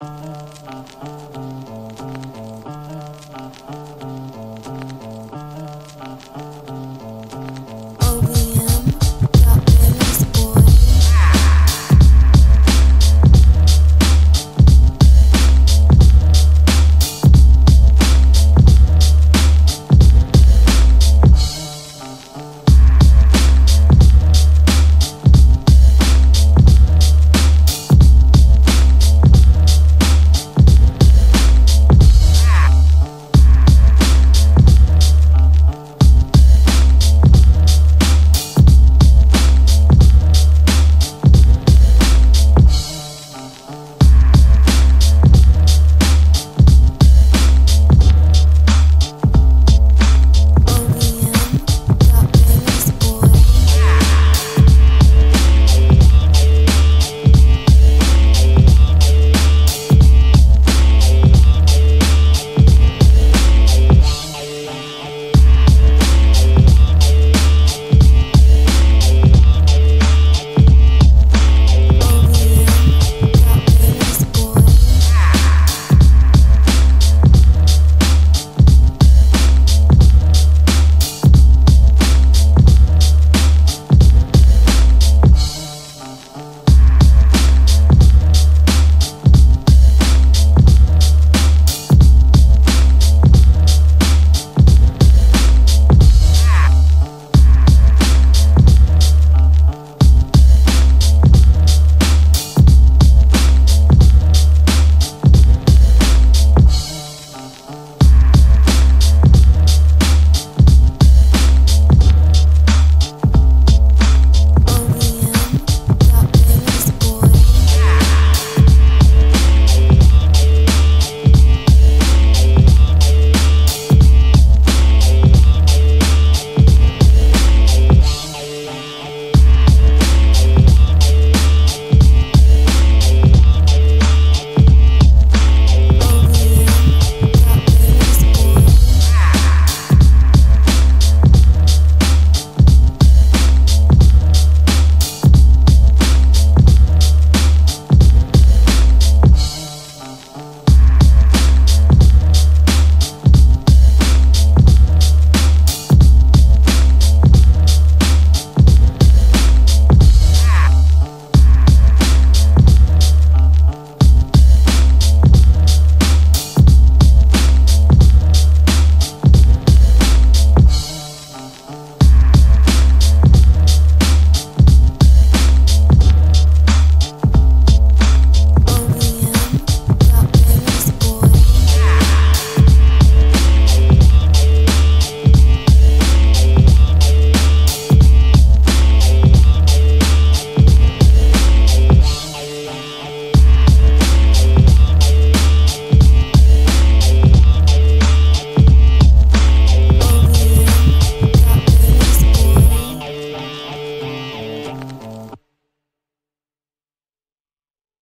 Uh...